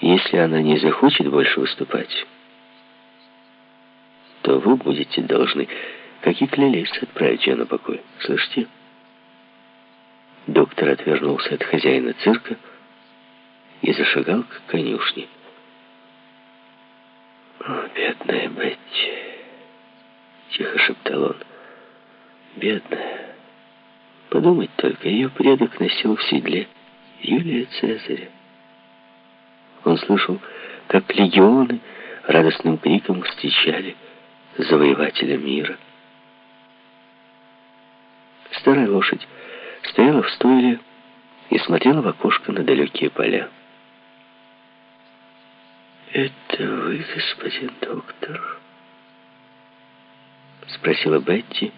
Если она не захочет больше выступать, то вы будете должны, как и клялись, отправить ее на покой. Слышите? Доктор отвернулся от хозяина цирка и зашагал к конюшне. «О, бедная Бетти!» — тихо шептал он. «Бедная! Подумать только, ее предок носил в седле Юлия Цезаря. Он слышал, как легионы радостным криком встречали завоевателя мира. Старая лошадь стояла в стойле и смотрела в окошко на далекие поля. «Это вы, господин доктор?» Спросила Бетти,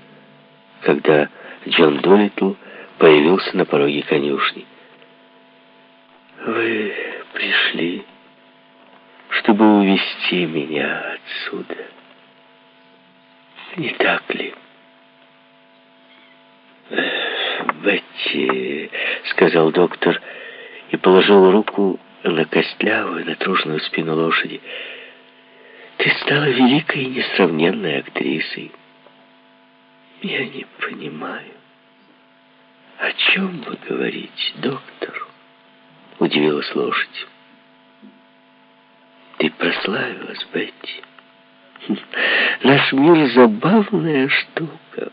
когда Джон Долитл появился на пороге конюшни. «Вы пришли, чтобы увести меня отсюда, не так ли?» «Бетти», — сказал доктор, и положил руку на костлявую, натруженную спину лошади. «Ты стала великой и несравненной актрисой. Я не понимаю, о чем вы говорите, доктор?» Удивилась лошадь. «Ты прославилась, Бетти. Наш мир — забавная штука».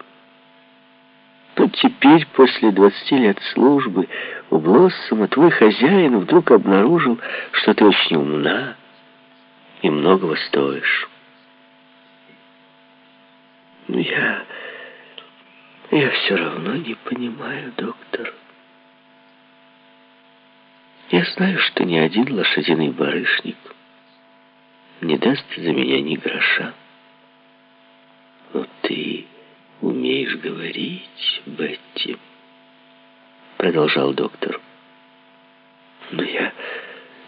Но теперь, после двадцати лет службы у Блоссома, твой хозяин вдруг обнаружил, что ты очень умна и многого стоишь. Я... я все равно не понимаю, доктор. Знаю, что ни один лошадиный барышник не даст за меня ни гроша. Но ты умеешь говорить, Бетти», — продолжал доктор. «Но я,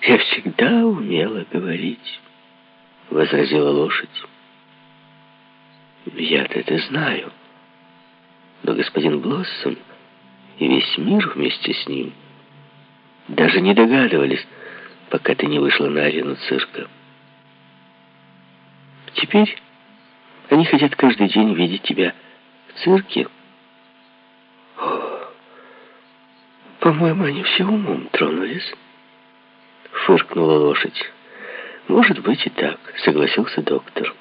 я всегда умела говорить», — возразила лошадь. «Я-то это знаю, но господин Блоссом и весь мир вместе с ним даже не догадывались, пока ты не вышла на арену цирка. Теперь они хотят каждый день видеть тебя цирке? По-моему, они все умом тронулись. Фыркнула лошадь. Может быть и так, согласился доктор.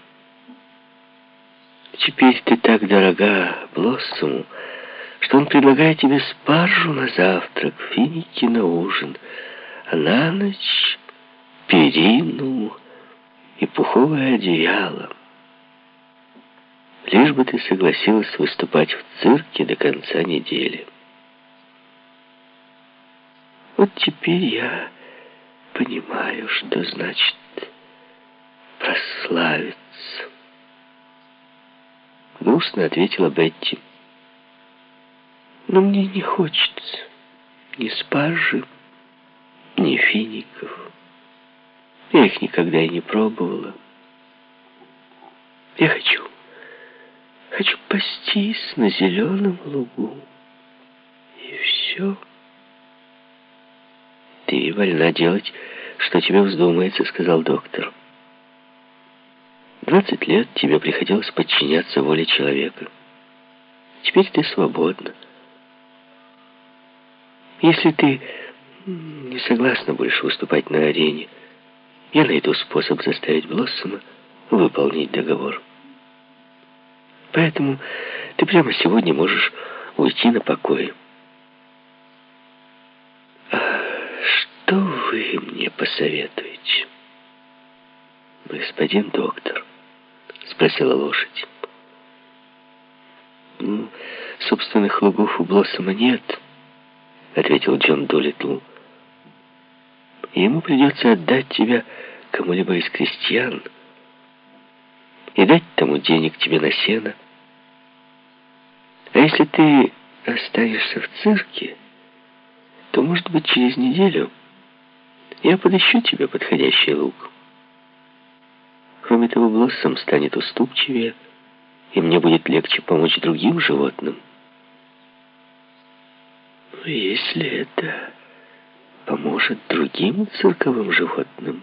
Теперь ты так дорога Блоссому, что он предлагает тебе спаржу на завтрак, финики на ужин, а на ночь перину и пуховое одеяло лишь бы ты согласилась выступать в цирке до конца недели. Вот теперь я понимаю, что значит прославиться. Грустно ответила Бетти. Но мне не хочется ни спаржи, ни фиников. Я их никогда и не пробовала. Я хочу Хочу пастись на зеленом лугу. И все. Ты вольна делать, что тебе вздумается, сказал доктор. Двадцать лет тебе приходилось подчиняться воле человека. Теперь ты свободна. Если ты не согласна больше выступать на арене, я найду способ заставить Блоссома выполнить договор. Поэтому ты прямо сегодня можешь уйти на покой. А что вы мне посоветуете? Господин доктор, спросила лошадь. Ну, собственных лугов у Блоссома нет, ответил Джон Долитл. Ему придется отдать тебя кому-либо из крестьян и дать тому денег тебе на сено. А если ты останешься в цирке, то, может быть, через неделю я подыщу тебе подходящий лук. Кроме того, Блоссом станет уступчивее, и мне будет легче помочь другим животным. Если это поможет другим цирковым животным.